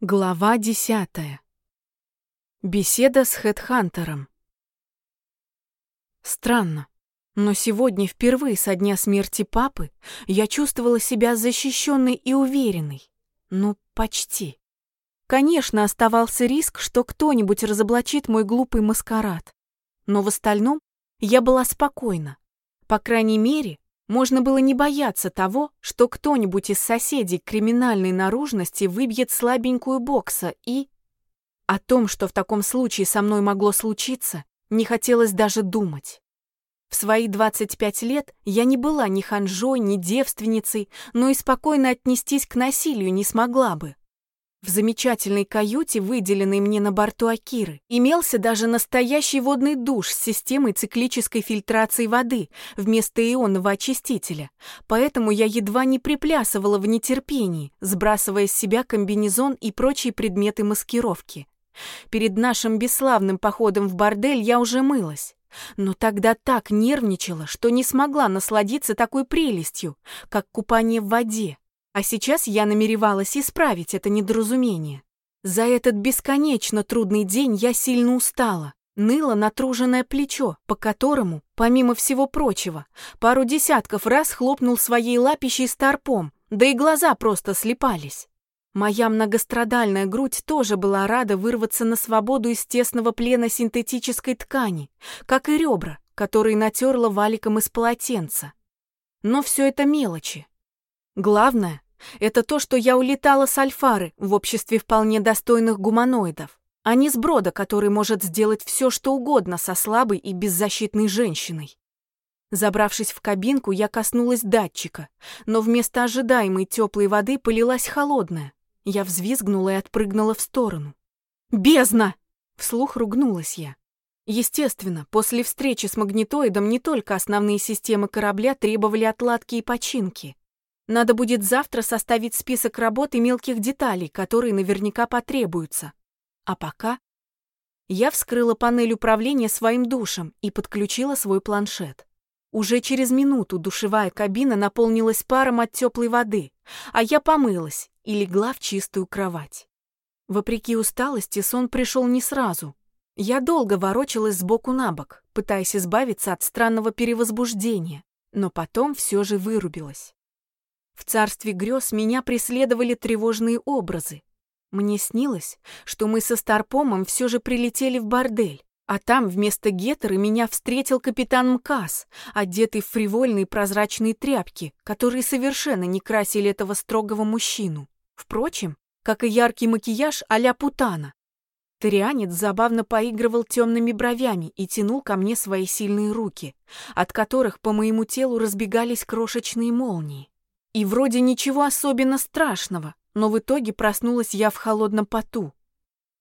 Глава десятая. Беседа с Хедхантером. Странно, но сегодня впервые со дня смерти папы я чувствовала себя защищенной и уверенной. Ну, почти. Конечно, оставался риск, что кто-нибудь разоблачит мой глупый маскарад. Но в остальном я была спокойна. По крайней мере, можно было не бояться того, что кто-нибудь из соседей криминальной наружности выбьет слабенькую бокса и... О том, что в таком случае со мной могло случиться, не хотелось даже думать. В свои 25 лет я не была ни ханжой, ни девственницей, но и спокойно отнестись к насилию не смогла бы. В замечательной каюте, выделенной мне на борту Акиры, имелся даже настоящий водный душ с системой циклической фильтрации воды вместо ионного очистителя, поэтому я едва не приплясывала в нетерпении, сбрасывая с себя комбинезон и прочие предметы маскировки. Перед нашим бесславным походом в бордель я уже мылась. Но тогда так нервничала, что не смогла насладиться такой прелестью, как купание в воде. А сейчас я намеревалась исправить это недоразумение. За этот бесконечно трудный день я сильно устала. Ныло натруженное плечо, по которому, помимо всего прочего, пару десятков раз хлопнул своей лапищей старпом, да и глаза просто слепались. Моя многострадальная грудь тоже была рада вырваться на свободу из тесного плена синтетической ткани, как и ребра, которые натерла валиком из полотенца. Но все это мелочи. Главное — это то, что я улетала с Альфары в обществе вполне достойных гуманоидов, а не с Брода, который может сделать все, что угодно со слабой и беззащитной женщиной. Забравшись в кабинку, я коснулась датчика, но вместо ожидаемой теплой воды полилась холодная. Я взвизгнула и отпрыгнула в сторону. «Бездна!» — вслух ругнулась я. Естественно, после встречи с магнитоидом не только основные системы корабля требовали отладки и починки. Надо будет завтра составить список работ и мелких деталей, которые наверняка потребуются. А пока... Я вскрыла панель управления своим душем и подключила свой планшет. Уже через минуту душевая кабина наполнилась паром от теплой воды, а я помылась и легла в чистую кровать. Вопреки усталости сон пришел не сразу. Я долго ворочалась сбоку на бок, пытаясь избавиться от странного перевозбуждения, но потом все же вырубилась. В царстве грез меня преследовали тревожные образы. Мне снилось, что мы со Старпомом все же прилетели в бордель, а там вместо Гетера меня встретил капитан МКАС, одетый в фривольные прозрачные тряпки, которые совершенно не красили этого строгого мужчину. Впрочем, как и яркий макияж а-ля Путана. Торианец забавно поигрывал темными бровями и тянул ко мне свои сильные руки, от которых по моему телу разбегались крошечные молнии. И вроде ничего особенно страшного, но в итоге проснулась я в холодном поту.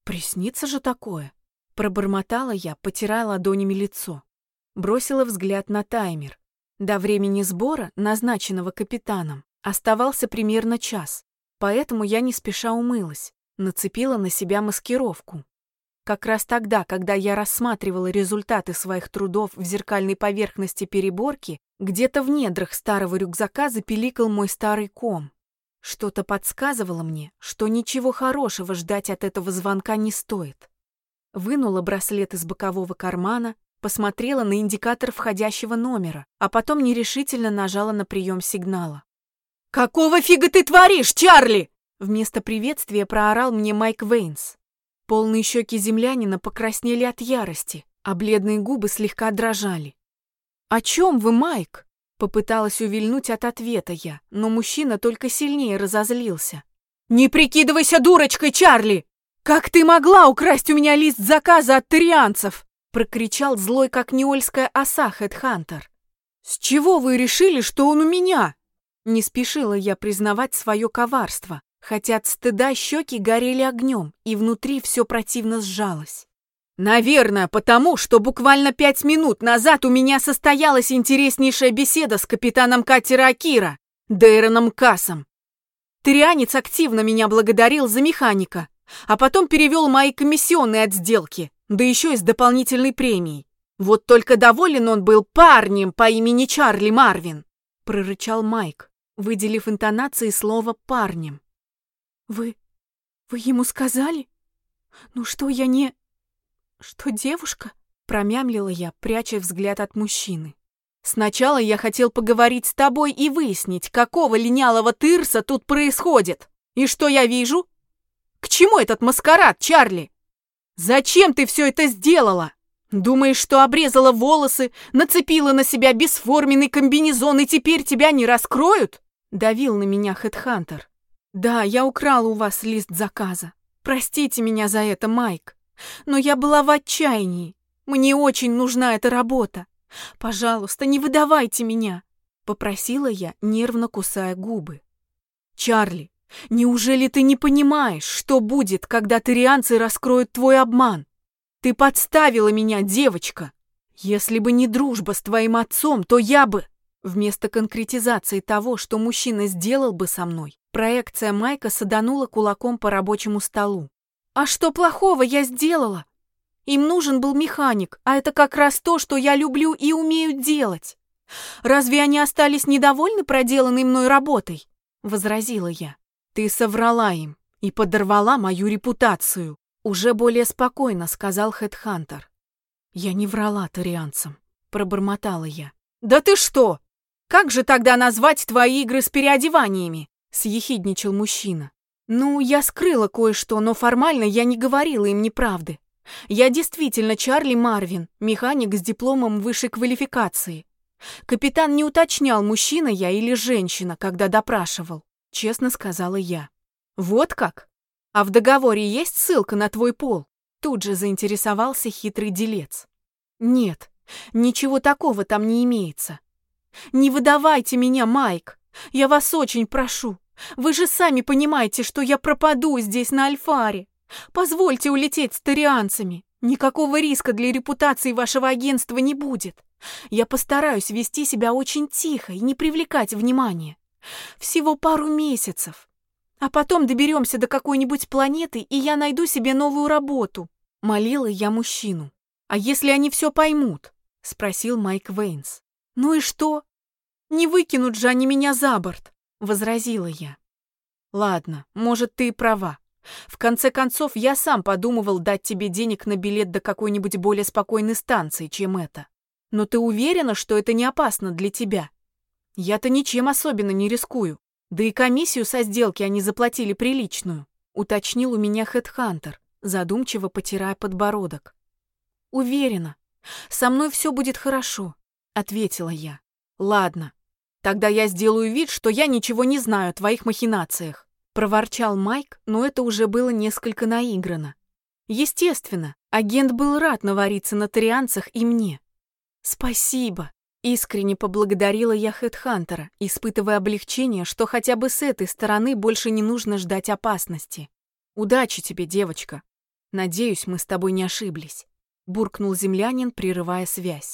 Приснится же такое? Пробормотала я, потирая ладонями лицо. Бросила взгляд на таймер. До времени сбора, назначенного капитаном, оставался примерно час, поэтому я не спеша умылась, нацепила на себя маскировку. Как раз тогда, когда я рассматривала результаты своих трудов в зеркальной поверхности переборки, где-то в недрах старого рюкзака запеликал мой старый ком. Что-то подсказывало мне, что ничего хорошего ждать от этого звонка не стоит. Вынула браслет из бокового кармана, посмотрела на индикатор входящего номера, а потом нерешительно нажала на прием сигнала. «Какого фига ты творишь, Чарли?» Вместо приветствия проорал мне Майк Вейнс. Полные щеки землянина покраснели от ярости, а бледные губы слегка дрожали. «О чем вы, Майк?» Попыталась увильнуть от ответа я, но мужчина только сильнее разозлился. «Не прикидывайся дурочкой, Чарли! Как ты могла украсть у меня лист заказа от тарианцев?» Прокричал злой, как неольская оса Хедхантер. «С чего вы решили, что он у меня?» Не спешила я признавать свое коварство, хотя от стыда щеки горели огнем, и внутри все противно сжалось. Наверное, потому, что буквально пять минут назад у меня состоялась интереснейшая беседа с капитаном катера Акира, Дейроном Кассом. Трианец активно меня благодарил за механика, а потом перевел мои комиссионные от сделки, да еще и с дополнительной премией. Вот только доволен он был парнем по имени Чарли Марвин, прорычал Майк, выделив интонацией слово «парнем». «Вы... Вы ему сказали? Ну что я не... Что девушка? Промямлила я, пряча взгляд от мужчины. Сначала я хотел поговорить с тобой и выяснить, какого линялого тырса тут происходит. И что я вижу? К чему этот маскарад, Чарли? Зачем ты все это сделала? Думаешь, что обрезала волосы, нацепила на себя бесформенный комбинезон и теперь тебя не раскроют? Давил на меня Хедхантер. Да, я украл у вас лист заказа. Простите меня за это, Майк. Но я была в отчаянии. Мне очень нужна эта работа. Пожалуйста, не выдавайте меня, попросила я, нервно кусая губы. Чарли, неужели ты не понимаешь, что будет, когда тарианцы раскроют твой обман? Ты подставила меня, девочка. Если бы не дружба с твоим отцом, то я бы... Вместо конкретизации того, что мужчина сделал бы со мной, проекция Майка саданула кулаком по рабочему столу. «А что плохого я сделала? Им нужен был механик, а это как раз то, что я люблю и умею делать. Разве они остались недовольны проделанной мной работой? возразила я. Ты соврала им и подорвала мою репутацию, уже более спокойно сказал Хедхантер. Я не врала тарианцам, пробормотала я. Да ты что? Как же тогда назвать твои игры с переодеваниями? съехидничал мужчина. Ну, я скрыла кое-что, но формально я не говорила им неправды. Я действительно Чарли Марвин, механик с дипломом высшей квалификации. Капитан не уточнял, мужчина я или женщина, когда допрашивал. Честно сказала я. Вот как? А в договоре есть ссылка на твой пол? Тут же заинтересовался хитрый делец. Нет, ничего такого там не имеется. Не выдавайте меня, Майк. Я вас очень прошу. Вы же сами понимаете, что я пропаду здесь на Альфаре. Позвольте улететь с тарианцами. Никакого риска для репутации вашего агентства не будет. Я постараюсь вести себя очень тихо и не привлекать внимания. Всего пару месяцев. А потом доберемся до какой-нибудь планеты, и я найду себе новую работу. Молила я мужчину. А если они все поймут? Спросил Майк Вейнс. Ну и что? Не выкинут же они меня за борт, возразила я. Ладно, может, ты и права. В конце концов, я сам подумывал дать тебе денег на билет до какой-нибудь более спокойной станции, чем это. Но ты уверена, что это не опасно для тебя? Я-то ничем особенно не рискую. Да и комиссию со сделки они заплатили приличную, уточнил у меня Хедхантер, задумчиво потирая подбородок. Уверена. Со мной все будет хорошо, ответила я. Ладно. Тогда я сделаю вид, что я ничего не знаю о твоих махинациях проворчал Майк, но это уже было несколько наиграно. Естественно, агент был рад навариться на тарианцах и мне. Спасибо. Искренне поблагодарила я Хедхантера, испытывая облегчение, что хотя бы с этой стороны больше не нужно ждать опасности. Удачи тебе, девочка. Надеюсь, мы с тобой не ошиблись, буркнул землянин, прерывая связь.